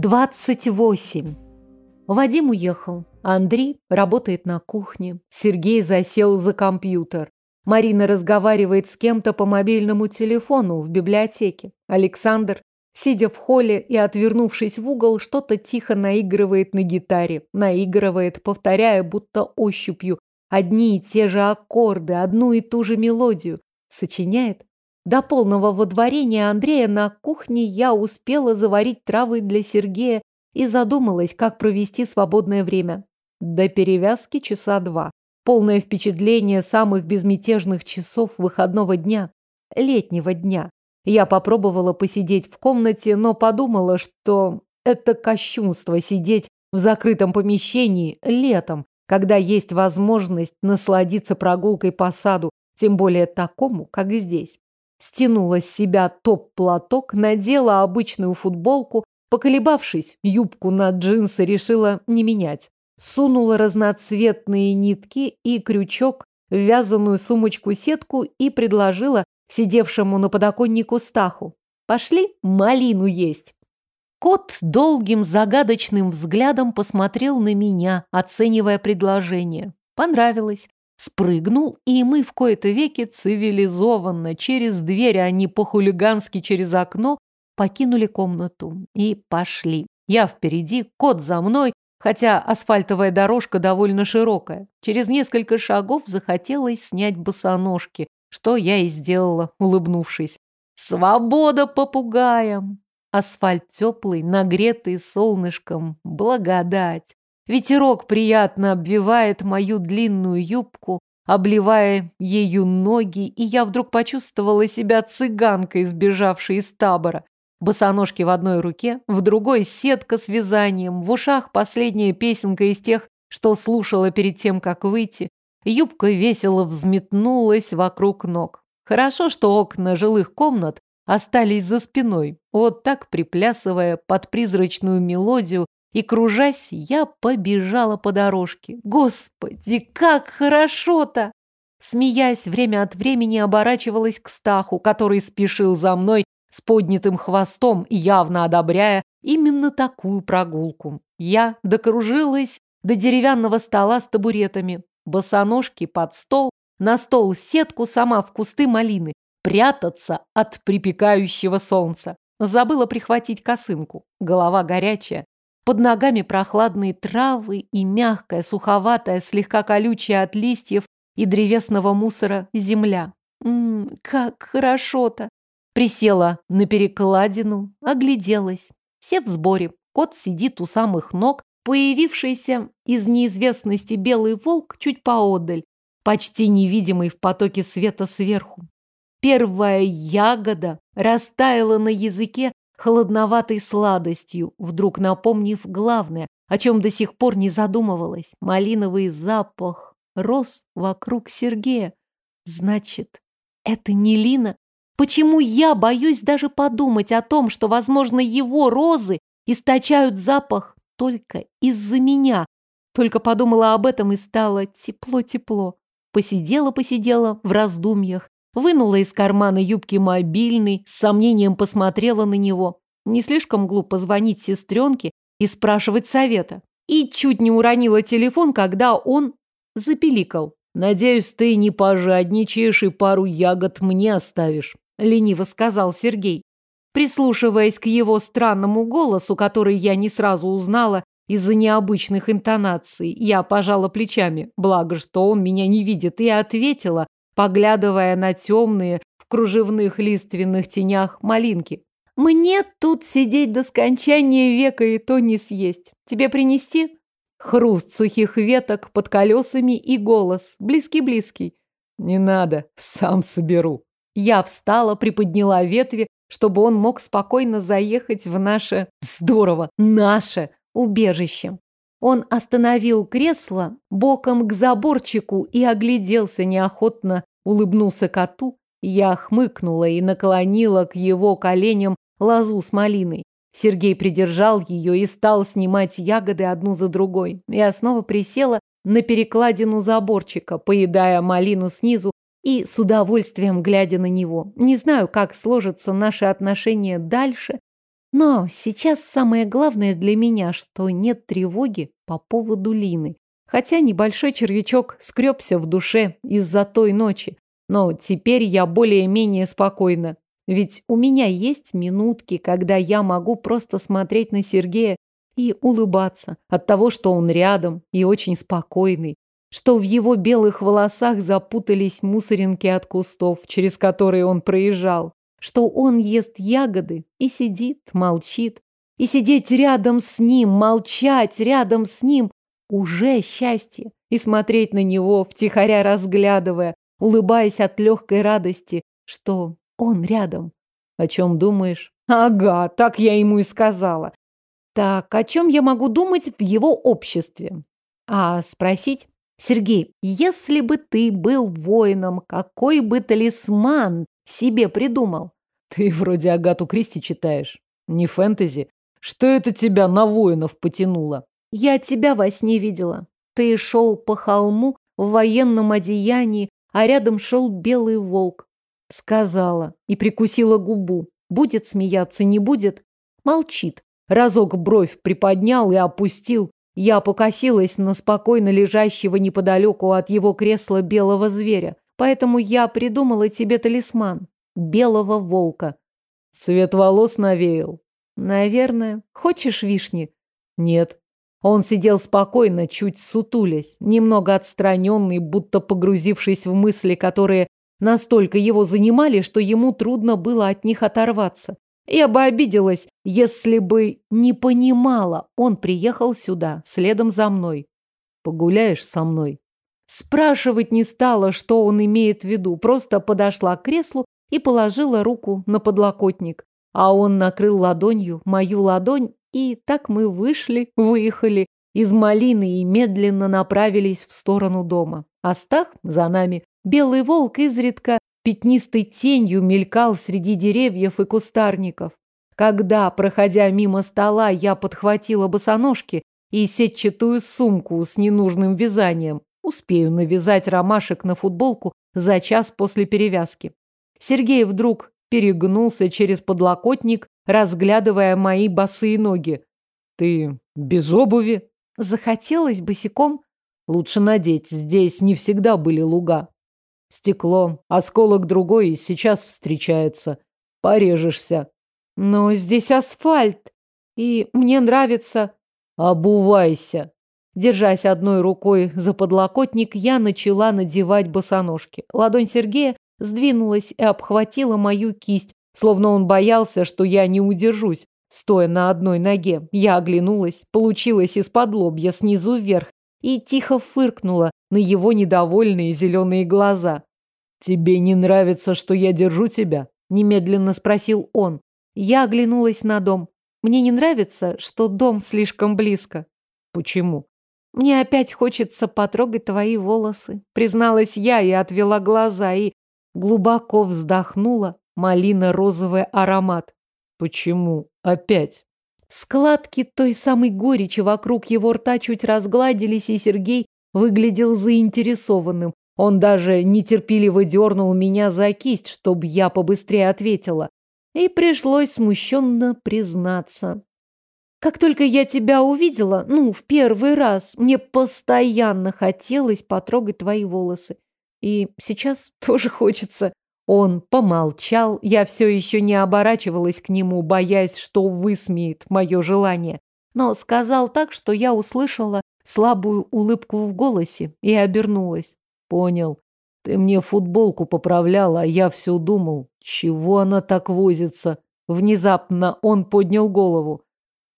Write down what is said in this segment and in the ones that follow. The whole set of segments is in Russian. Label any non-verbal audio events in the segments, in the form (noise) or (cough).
28. Вадим уехал. Андрей работает на кухне. Сергей засел за компьютер. Марина разговаривает с кем-то по мобильному телефону в библиотеке. Александр, сидя в холле и отвернувшись в угол, что-то тихо наигрывает на гитаре. Наигрывает, повторяя, будто ощупью, одни и те же аккорды, одну и ту же мелодию. Сочиняет. До полного водворения Андрея на кухне я успела заварить травы для Сергея и задумалась, как провести свободное время. До перевязки часа два. Полное впечатление самых безмятежных часов выходного дня, летнего дня. Я попробовала посидеть в комнате, но подумала, что это кощунство сидеть в закрытом помещении летом, когда есть возможность насладиться прогулкой по саду, тем более такому, как здесь. Стянула с себя топ-платок, надела обычную футболку, поколебавшись, юбку на джинсы решила не менять. Сунула разноцветные нитки и крючок в вязаную сумочку-сетку и предложила сидевшему на подоконнику Стаху. «Пошли малину есть!» Кот долгим загадочным взглядом посмотрел на меня, оценивая предложение. Понравилось. Спрыгнул, и мы в кои-то веки цивилизованно, через дверь, а не по-хулигански через окно, покинули комнату и пошли. Я впереди, кот за мной, хотя асфальтовая дорожка довольно широкая. Через несколько шагов захотелось снять босоножки, что я и сделала, улыбнувшись. Свобода попугаям! Асфальт теплый, нагретый солнышком, благодать. Ветерок приятно обвивает мою длинную юбку, обливая ею ноги, и я вдруг почувствовала себя цыганкой, сбежавшей из табора. Босоножки в одной руке, в другой сетка с вязанием, в ушах последняя песенка из тех, что слушала перед тем, как выйти. Юбка весело взметнулась вокруг ног. Хорошо, что окна жилых комнат остались за спиной. Вот так, приплясывая под призрачную мелодию, и, кружась, я побежала по дорожке. Господи, как хорошо-то! Смеясь, время от времени оборачивалась к Стаху, который спешил за мной с поднятым хвостом, явно одобряя именно такую прогулку. Я докружилась до деревянного стола с табуретами, босоножки под стол, на стол сетку сама в кусты малины, прятаться от припекающего солнца. Забыла прихватить косынку. Голова горячая, под ногами прохладные травы и мягкая, суховатая, слегка колючая от листьев и древесного мусора земля. Ммм, как хорошо-то! Присела на перекладину, огляделась. Все в сборе. Кот сидит у самых ног, появившийся из неизвестности белый волк чуть поодаль, почти невидимый в потоке света сверху. Первая ягода растаяла на языке холодноватой сладостью, вдруг напомнив главное, о чем до сих пор не задумывалась. Малиновый запах рос вокруг Сергея. Значит, это не Лина? Почему я боюсь даже подумать о том, что, возможно, его розы источают запах только из-за меня? Только подумала об этом и стало тепло-тепло. Посидела-посидела в раздумьях, Вынула из кармана юбки мобильный, с сомнением посмотрела на него. Не слишком глупо звонить сестренке и спрашивать совета. И чуть не уронила телефон, когда он запеликал. «Надеюсь, ты не пожадничаешь и пару ягод мне оставишь», — лениво сказал Сергей. Прислушиваясь к его странному голосу, который я не сразу узнала из-за необычных интонаций, я пожала плечами, благо, что он меня не видит, и ответила, поглядывая на темные в кружевных лиственных тенях малинки. «Мне тут сидеть до скончания века и то не съесть. Тебе принести?» Хруст сухих веток под колесами и голос, близкий-близкий. «Не надо, сам соберу». Я встала, приподняла ветви, чтобы он мог спокойно заехать в наше... Здорово! Наше убежище. Он остановил кресло боком к заборчику и огляделся неохотно, улыбнулся коту. Я хмыкнула и наклонила к его коленям лозу с малиной. Сергей придержал ее и стал снимать ягоды одну за другой. Я снова присела на перекладину заборчика, поедая малину снизу и с удовольствием глядя на него. Не знаю, как сложатся наши отношения дальше, Но сейчас самое главное для меня, что нет тревоги по поводу Лины. Хотя небольшой червячок скребся в душе из-за той ночи. Но теперь я более-менее спокойна. Ведь у меня есть минутки, когда я могу просто смотреть на Сергея и улыбаться от того, что он рядом и очень спокойный, что в его белых волосах запутались мусоринки от кустов, через которые он проезжал, что он ест ягоды и сидит, молчит. И сидеть рядом с ним, молчать рядом с ним уже счастье. И смотреть на него, втихаря разглядывая, улыбаясь от легкой радости, что он рядом. О чем думаешь? Ага, так я ему и сказала. Так, о чем я могу думать в его обществе? А спросить? Сергей, если бы ты был воином, какой бы талисман себе придумал? Ты вроде Агату Кристи читаешь. Не фэнтези. Что это тебя на воинов потянуло? Я тебя во сне видела. Ты шел по холму в военном одеянии, а рядом шел белый волк. Сказала и прикусила губу. Будет смеяться, не будет? Молчит. Разок бровь приподнял и опустил. Я покосилась на спокойно лежащего неподалеку от его кресла белого зверя. Поэтому я придумала тебе талисман. Белого волка. Цвет волос навеял. Наверное. Хочешь вишни? Нет. Он сидел спокойно, чуть сутулясь, немного отстраненный, будто погрузившись в мысли, которые Настолько его занимали, что ему трудно было от них оторваться. Я бы обиделась, если бы не понимала. Он приехал сюда, следом за мной. Погуляешь со мной? Спрашивать не стала, что он имеет в виду, просто подошла к креслу и положила руку на подлокотник. А он накрыл ладонью мою ладонь, и так мы вышли, выехали из малины и медленно направились в сторону дома. Астах за нами. Белый волк изредка пятнистой тенью мелькал среди деревьев и кустарников. Когда, проходя мимо стола, я подхватила босоножки и сетчатую сумку с ненужным вязанием, успею навязать ромашек на футболку за час после перевязки. Сергей вдруг перегнулся через подлокотник, разглядывая мои босые ноги. «Ты без обуви?» Захотелось босиком. Лучше надеть, здесь не всегда были луга. Стекло, осколок другой и сейчас встречается. Порежешься. Но здесь асфальт, и мне нравится... Обувайся. Держась одной рукой за подлокотник, я начала надевать босоножки. Ладонь Сергея сдвинулась и обхватила мою кисть, словно он боялся, что я не удержусь, стоя на одной ноге. Я оглянулась, получилось из-под лобья снизу вверх, и тихо фыркнула на его недовольные зеленые глаза. «Тебе не нравится, что я держу тебя?» – немедленно спросил он. Я оглянулась на дом. Мне не нравится, что дом слишком близко. Почему? Мне опять хочется потрогать твои волосы. Призналась я и отвела глаза, и глубоко вздохнула малино-розовый аромат. Почему опять? Складки той самой горечи вокруг его рта чуть разгладились, и Сергей выглядел заинтересованным. Он даже нетерпеливо дернул меня за кисть, чтобы я побыстрее ответила. И пришлось смущенно признаться. Как только я тебя увидела, ну, в первый раз, мне постоянно хотелось потрогать твои волосы. И сейчас (laughs) тоже хочется. Он помолчал, я все еще не оборачивалась к нему, боясь, что высмеет мое желание, но сказал так, что я услышала слабую улыбку в голосе и обернулась. Понял. Ты мне футболку поправляла, а я все думал, чего она так возится. Внезапно он поднял голову.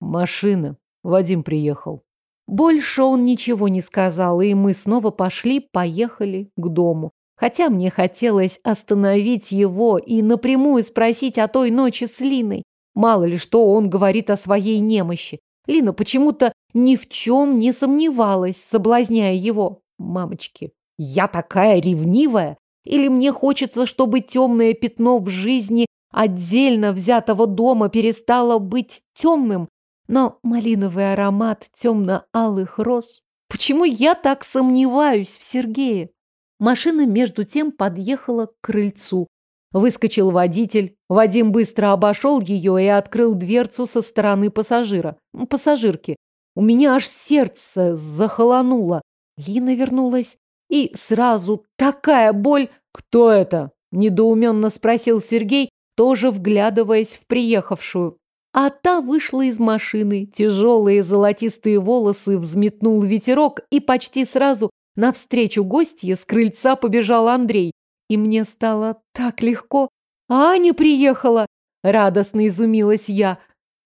Машина. Вадим приехал. Больше он ничего не сказал, и мы снова пошли, поехали к дому. Хотя мне хотелось остановить его и напрямую спросить о той ночи с Линой. Мало ли что он говорит о своей немощи. Лина почему-то ни в чем не сомневалась, соблазняя его. Мамочки, я такая ревнивая? Или мне хочется, чтобы темное пятно в жизни отдельно взятого дома перестало быть темным? Но малиновый аромат темно-алых роз... Почему я так сомневаюсь в Сергее? Машина между тем подъехала к крыльцу. Выскочил водитель. Вадим быстро обошел ее и открыл дверцу со стороны пассажира. Пассажирки. У меня аж сердце захолонуло. Лина вернулась. И сразу такая боль. Кто это? Недоуменно спросил Сергей, тоже вглядываясь в приехавшую. А та вышла из машины, тяжелые золотистые волосы взметнул ветерок, и почти сразу навстречу гостье с крыльца побежал Андрей. И мне стало так легко. Аня приехала! Радостно изумилась я.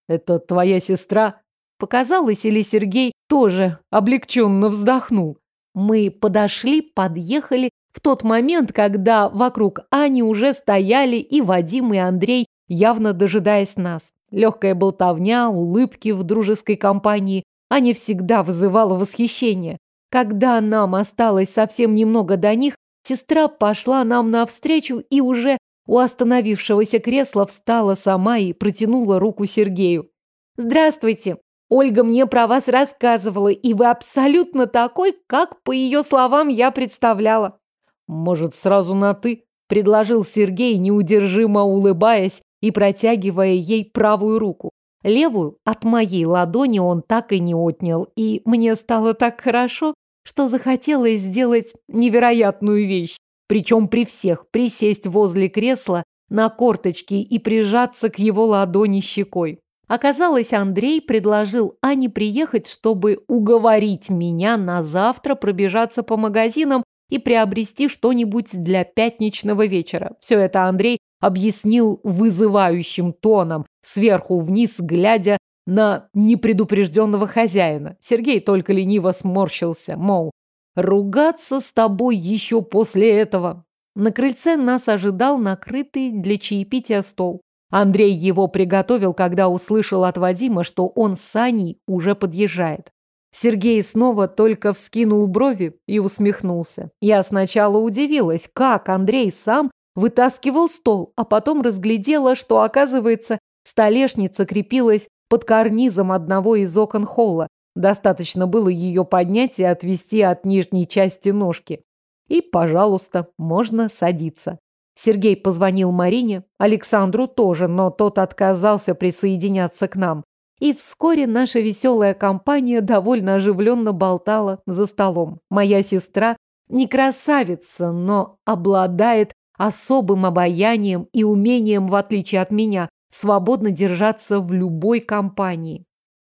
Это твоя сестра? Показалось, или Сергей тоже облегченно вздохнул. Мы подошли, подъехали в тот момент, когда вокруг Ани уже стояли и Вадим, и Андрей, явно дожидаясь нас. Легкая болтовня, улыбки в дружеской компании. Аня всегда вызывала восхищение. Когда нам осталось совсем немного до них, сестра пошла нам навстречу и уже у остановившегося кресла встала сама и протянула руку Сергею. «Здравствуйте! Ольга мне про вас рассказывала, и вы абсолютно такой, как, по ее словам, я представляла». «Может, сразу на «ты»?» – предложил Сергей, неудержимо улыбаясь и протягивая ей правую руку. Левую от моей ладони он так и не отнял, и мне стало так хорошо, что захотелось сделать невероятную вещь, причем при всех присесть возле кресла на корточки и прижаться к его ладони щекой. Оказалось, Андрей предложил Ане приехать, чтобы уговорить меня на завтра пробежаться по магазинам и приобрести что-нибудь для пятничного вечера. Все это Андрей объяснил вызывающим тоном, сверху вниз, глядя на непредупрежденного хозяина. Сергей только лениво сморщился, мол, ругаться с тобой еще после этого. На крыльце нас ожидал накрытый для чаепития стол. Андрей его приготовил, когда услышал от Вадима, что он с Аней уже подъезжает. Сергей снова только вскинул брови и усмехнулся. Я сначала удивилась, как Андрей сам вытаскивал стол, а потом разглядела, что, оказывается, столешница крепилась под карнизом одного из окон холла. Достаточно было ее поднять и отвести от нижней части ножки. И, пожалуйста, можно садиться. Сергей позвонил Марине, Александру тоже, но тот отказался присоединяться к нам. И вскоре наша веселая компания довольно оживленно болтала за столом. Моя сестра не красавица, но обладает особым обаянием и умением, в отличие от меня, свободно держаться в любой компании.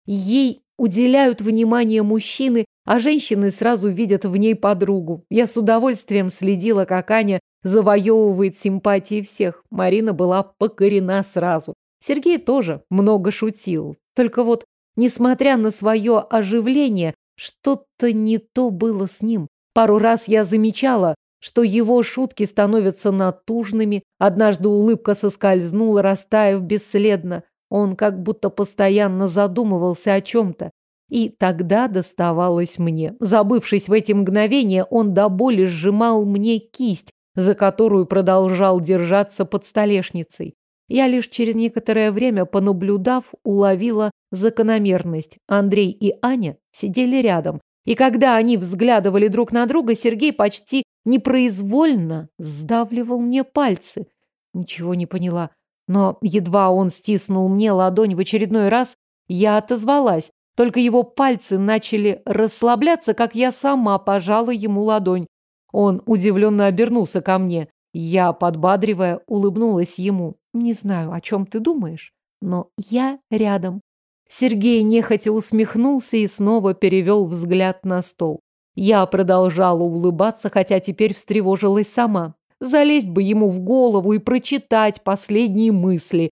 Ей уделяют внимание мужчины, а женщины сразу видят в ней подругу. Я с удовольствием следила, как Аня завоевывает симпатии всех. Марина была покорена сразу. Сергей тоже много шутил. Только вот, несмотря на свое оживление, что-то не то было с ним. Пару раз я замечала, что его шутки становятся натужными. Однажды улыбка соскользнула, растаяв бесследно. Он как будто постоянно задумывался о чем-то. И тогда доставалось мне. Забывшись в эти мгновения, он до боли сжимал мне кисть, за которую продолжал держаться под столешницей. Я лишь через некоторое время, понаблюдав, уловила закономерность. Андрей и Аня сидели рядом, и когда они взглядывали друг на друга, Сергей почти непроизвольно сдавливал мне пальцы. Ничего не поняла. Но едва он стиснул мне ладонь в очередной раз, я отозвалась. Только его пальцы начали расслабляться, как я сама пожала ему ладонь. Он удивленно обернулся ко мне. Я, подбадривая, улыбнулась ему. «Не знаю, о чем ты думаешь, но я рядом. Сергей нехотя усмехнулся и снова перевел взгляд на стол. Я продолжала улыбаться, хотя теперь встревожилась сама. Залезть бы ему в голову и прочитать последние мысли.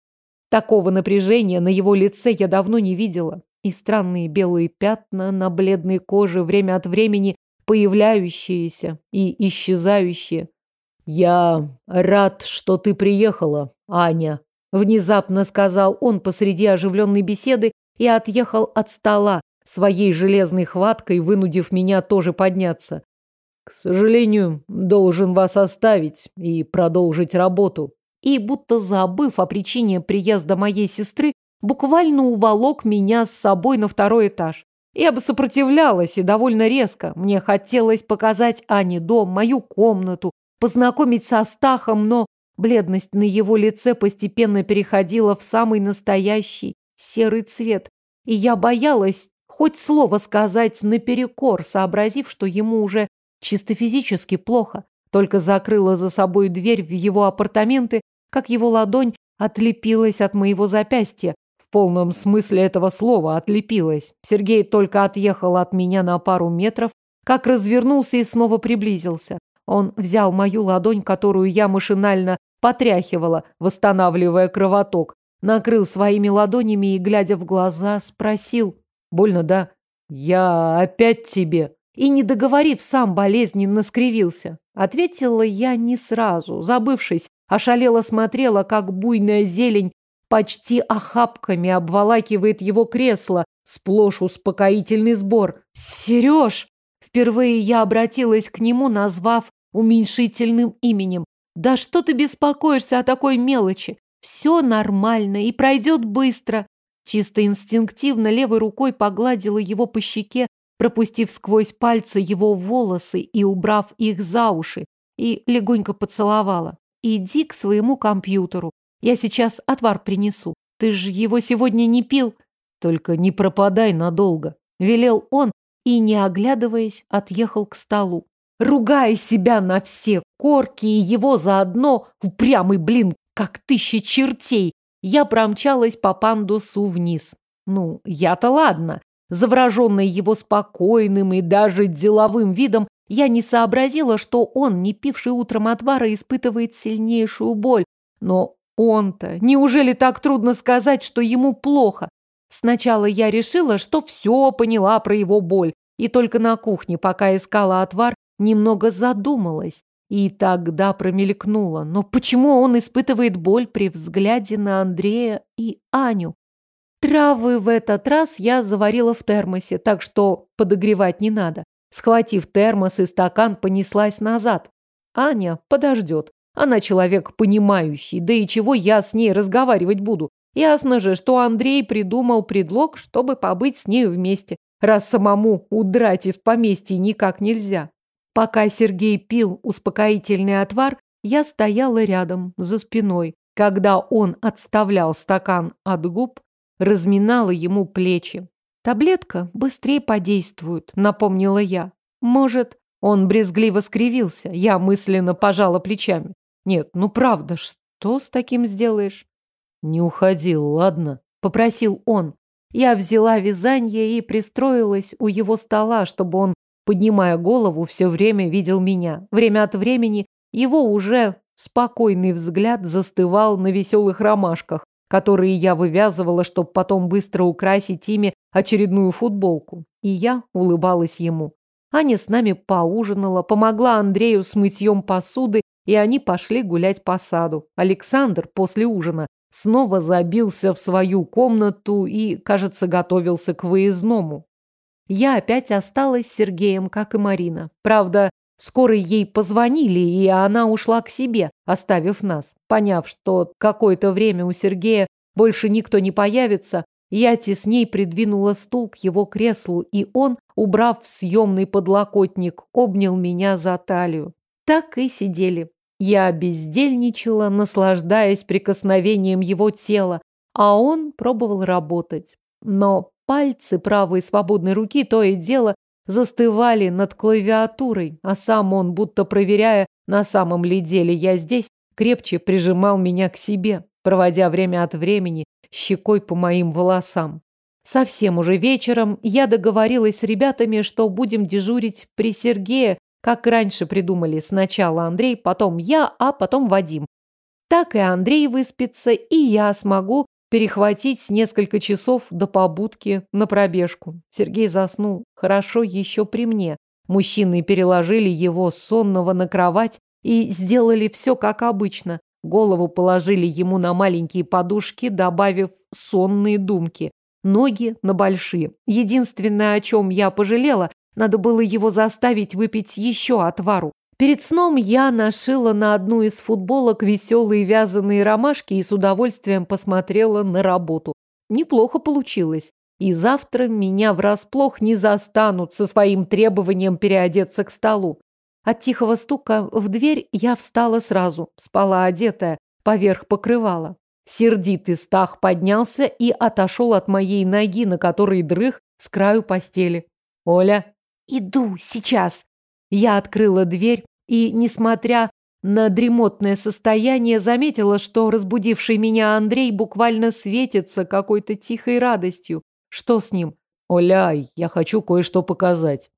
Такого напряжения на его лице я давно не видела. И странные белые пятна на бледной коже время от времени появляющиеся и исчезающие. «Я рад, что ты приехала, Аня», – внезапно сказал он посреди оживленной беседы и отъехал от стола, своей железной хваткой вынудив меня тоже подняться. К сожалению, должен вас оставить и продолжить работу. И, будто забыв о причине приезда моей сестры, буквально уволок меня с собой на второй этаж. Я бы сопротивлялась и довольно резко. Мне хотелось показать Ане дом, мою комнату, познакомить со Стахом, но Бледность на его лице постепенно переходила в самый настоящий серый цвет. И я боялась хоть слово сказать наперекор, сообразив, что ему уже чисто физически плохо. Только закрыла за собой дверь в его апартаменты, как его ладонь отлепилась от моего запястья. В полном смысле этого слова отлепилась. Сергей только отъехал от меня на пару метров, как развернулся и снова приблизился. Он взял мою ладонь, которую я машинально потряхивала, восстанавливая кровоток, накрыл своими ладонями и, глядя в глаза, спросил. «Больно, да? Я опять тебе?» И, не договорив, сам болезненно скривился. Ответила я не сразу, забывшись, ошалела смотрела, как буйная зелень почти охапками обволакивает его кресло, сплошь успокоительный сбор. «Сереж!» Впервые я обратилась к нему, назвав уменьшительным именем. «Да что ты беспокоишься о такой мелочи? Все нормально и пройдет быстро». Чисто инстинктивно левой рукой погладила его по щеке, пропустив сквозь пальцы его волосы и убрав их за уши, и легонько поцеловала. «Иди к своему компьютеру. Я сейчас отвар принесу. Ты же его сегодня не пил». «Только не пропадай надолго», — велел он и, не оглядываясь, отъехал к столу. Ругая себя на все корки и его заодно, упрямый блин, как тысяча чертей, я промчалась по пандусу вниз. Ну, я-то ладно. Завраженная его спокойным и даже деловым видом, я не сообразила, что он, не пивший утром отвара, испытывает сильнейшую боль. Но он-то, неужели так трудно сказать, что ему плохо? Сначала я решила, что все поняла про его боль, и только на кухне, пока искала отвар, немного задумалась. И тогда промелькнула. Но почему он испытывает боль при взгляде на Андрея и Аню? Травы в этот раз я заварила в термосе, так что подогревать не надо. Схватив термос и стакан, понеслась назад. Аня подождет. Она человек понимающий, да и чего я с ней разговаривать буду. Ясно же, что Андрей придумал предлог, чтобы побыть с нею вместе, раз самому удрать из поместья никак нельзя. Пока Сергей пил успокоительный отвар, я стояла рядом, за спиной. Когда он отставлял стакан от губ, разминала ему плечи. «Таблетка быстрее подействует», — напомнила я. «Может...» Он брезгливо скривился. Я мысленно пожала плечами. «Нет, ну правда, что с таким сделаешь?» «Не уходи, ладно?» — попросил он. Я взяла вязание и пристроилась у его стола, чтобы он, поднимая голову, все время видел меня. Время от времени его уже спокойный взгляд застывал на веселых ромашках, которые я вывязывала, чтобы потом быстро украсить ими очередную футболку. И я улыбалась ему. Аня с нами поужинала, помогла Андрею с мытьем посуды, и они пошли гулять по саду. Александр после ужина снова забился в свою комнату и, кажется, готовился к выездному. Я опять осталась с Сергеем, как и Марина. Правда, скоро ей позвонили, и она ушла к себе, оставив нас. Поняв, что какое-то время у Сергея больше никто не появится, я тесней придвинула стул к его креслу, и он, убрав съемный подлокотник, обнял меня за талию. Так и сидели, я бездельничала, наслаждаясь прикосновением его тела, а он пробовал работать. Но пальцы правой свободной руки то и дело застывали над клавиатурой, а сам он, будто проверяя, на самом ли деле я здесь, крепче прижимал меня к себе, проводя время от времени щекой по моим волосам. Совсем уже вечером я договорилась с ребятами, что будем дежурить при Сергее как раньше придумали сначала Андрей, потом я, а потом Вадим. Так и Андрей выспится, и я смогу перехватить несколько часов до побудки на пробежку. Сергей заснул хорошо еще при мне. Мужчины переложили его сонного на кровать и сделали все как обычно. Голову положили ему на маленькие подушки, добавив сонные думки. Ноги на большие. Единственное, о чем я пожалела, надо было его заставить выпить еще отвару. Перед сном я нашила на одну из футболок веселые вязаные ромашки и с удовольствием посмотрела на работу. Неплохо получилось. И завтра меня врасплох не застанут со своим требованием переодеться к столу. От тихого стука в дверь я встала сразу, спала одетая, поверх покрывала. Сердитый Стах поднялся и отошел от моей ноги, на которой дрых с краю постели. «Оля!» «Иду, сейчас!» Я открыла дверь и, несмотря на дремотное состояние, заметила, что разбудивший меня Андрей буквально светится какой-то тихой радостью. Что с ним? «Оля, я хочу кое-что показать».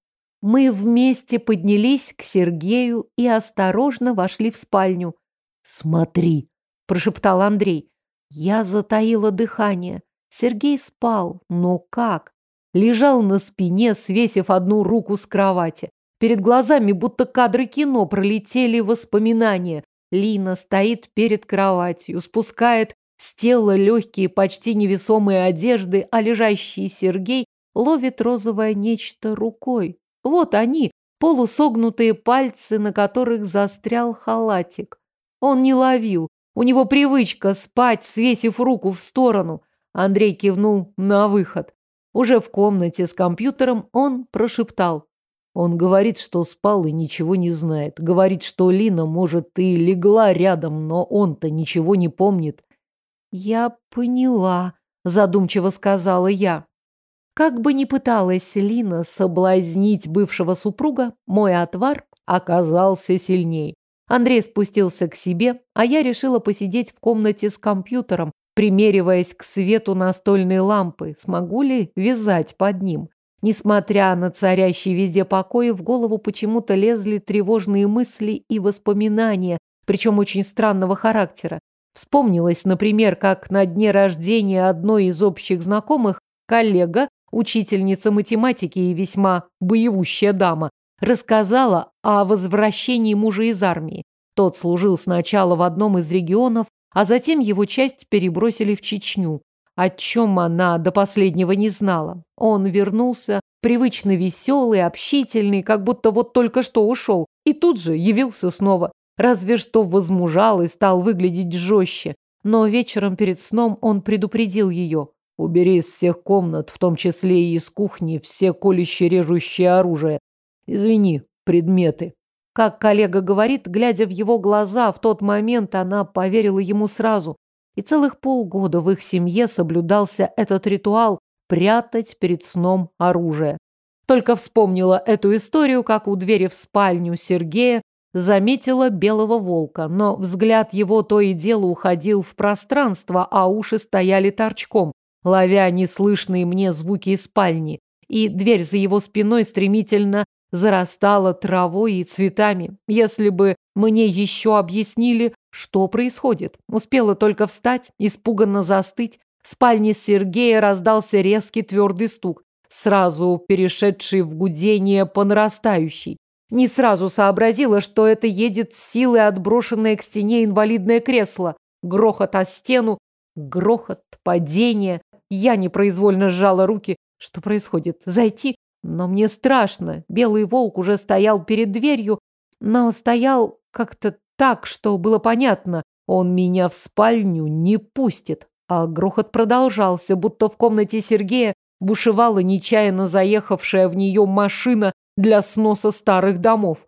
Мы вместе поднялись к Сергею и осторожно вошли в спальню. «Смотри», – прошептал Андрей. Я затаила дыхание. Сергей спал, но как? Лежал на спине, свесив одну руку с кровати. Перед глазами будто кадры кино пролетели воспоминания. Лина стоит перед кроватью, спускает с тела легкие, почти невесомые одежды, а лежащий Сергей ловит розовое нечто рукой. Вот они, полусогнутые пальцы, на которых застрял халатик. Он не ловил. У него привычка спать, свесив руку в сторону. Андрей кивнул на выход. Уже в комнате с компьютером он прошептал. Он говорит, что спал и ничего не знает. Говорит, что Лина, может, и легла рядом, но он-то ничего не помнит. «Я поняла», – задумчиво сказала я. Как бы ни пыталась Лина соблазнить бывшего супруга, мой отвар оказался сильней. Андрей спустился к себе, а я решила посидеть в комнате с компьютером, примериваясь к свету настольной лампы, смогу ли вязать под ним. Несмотря на царящий везде покой, в голову почему-то лезли тревожные мысли и воспоминания, причем очень странного характера. Вспомнилось, например, как на дне рождения одной из общих знакомых коллега учительница математики и весьма боевущая дама, рассказала о возвращении мужа из армии. Тот служил сначала в одном из регионов, а затем его часть перебросили в Чечню, о чем она до последнего не знала. Он вернулся, привычно веселый, общительный, как будто вот только что ушел, и тут же явился снова. Разве что возмужал и стал выглядеть жестче. Но вечером перед сном он предупредил ее. Убери из всех комнат, в том числе и из кухни, все колюще-режущее оружие. Извини, предметы. Как коллега говорит, глядя в его глаза, в тот момент она поверила ему сразу. И целых полгода в их семье соблюдался этот ритуал прятать перед сном оружие. Только вспомнила эту историю, как у двери в спальню Сергея заметила белого волка, но взгляд его то и дело уходил в пространство, а уши стояли торчком ловя неслышные мне звуки из спальни, и дверь за его спиной стремительно зарастала травой и цветами. Если бы мне еще объяснили, что происходит. Успела только встать, испуганно застыть. В спальне Сергея раздался резкий твердый стук, сразу перешедший в гудение по нарастающей. Не сразу сообразила, что это едет силой отброшенное к стене инвалидное кресло. Грохот о стену, грохот, падение. Я непроизвольно сжала руки. Что происходит? Зайти? Но мне страшно. Белый волк уже стоял перед дверью, но стоял как-то так, что было понятно. Он меня в спальню не пустит. А грохот продолжался, будто в комнате Сергея бушевала нечаянно заехавшая в нее машина для сноса старых домов.